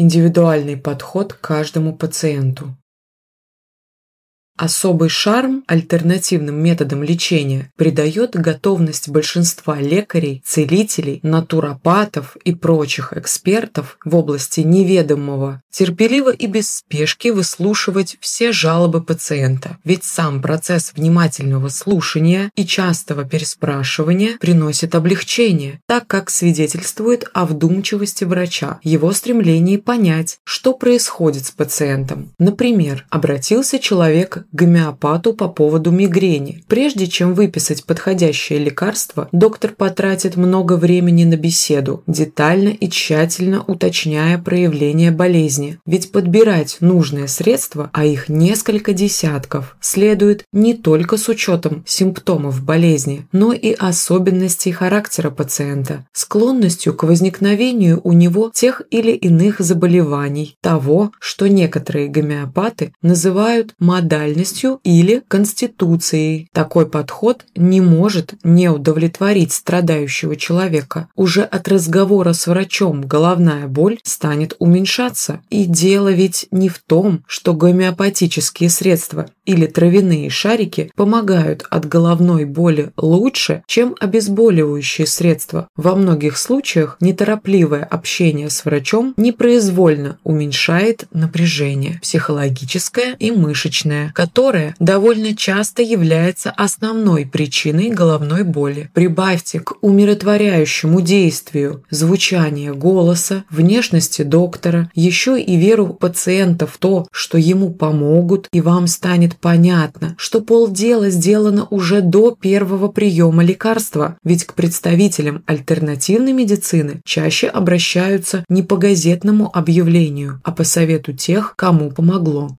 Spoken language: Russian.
Индивидуальный подход к каждому пациенту. Особый шарм альтернативным методам лечения придает готовность большинства лекарей, целителей, натуропатов и прочих экспертов в области неведомого терпеливо и без спешки выслушивать все жалобы пациента, ведь сам процесс внимательного слушания и частого переспрашивания приносит облегчение, так как свидетельствует о вдумчивости врача, его стремлении понять, что происходит с пациентом. Например, обратился человек гомеопату по поводу мигрени. Прежде чем выписать подходящее лекарство, доктор потратит много времени на беседу, детально и тщательно уточняя проявления болезни. Ведь подбирать нужное средство, а их несколько десятков, следует не только с учетом симптомов болезни, но и особенностей характера пациента, склонностью к возникновению у него тех или иных заболеваний, того, что некоторые гомеопаты называют модальностью личностью или конституцией. Такой подход не может не удовлетворить страдающего человека. Уже от разговора с врачом головная боль станет уменьшаться. И дело ведь не в том, что гомеопатические средства или травяные шарики помогают от головной боли лучше, чем обезболивающие средства. Во многих случаях неторопливое общение с врачом непроизвольно уменьшает напряжение психологическое и мышечное, которое довольно часто является основной причиной головной боли. Прибавьте к умиротворяющему действию звучание голоса, внешности доктора, еще и веру пациента в то, что ему помогут и вам станет понятно, что полдела сделано уже до первого приема лекарства, ведь к представителям альтернативной медицины чаще обращаются не по газетному объявлению, а по совету тех, кому помогло.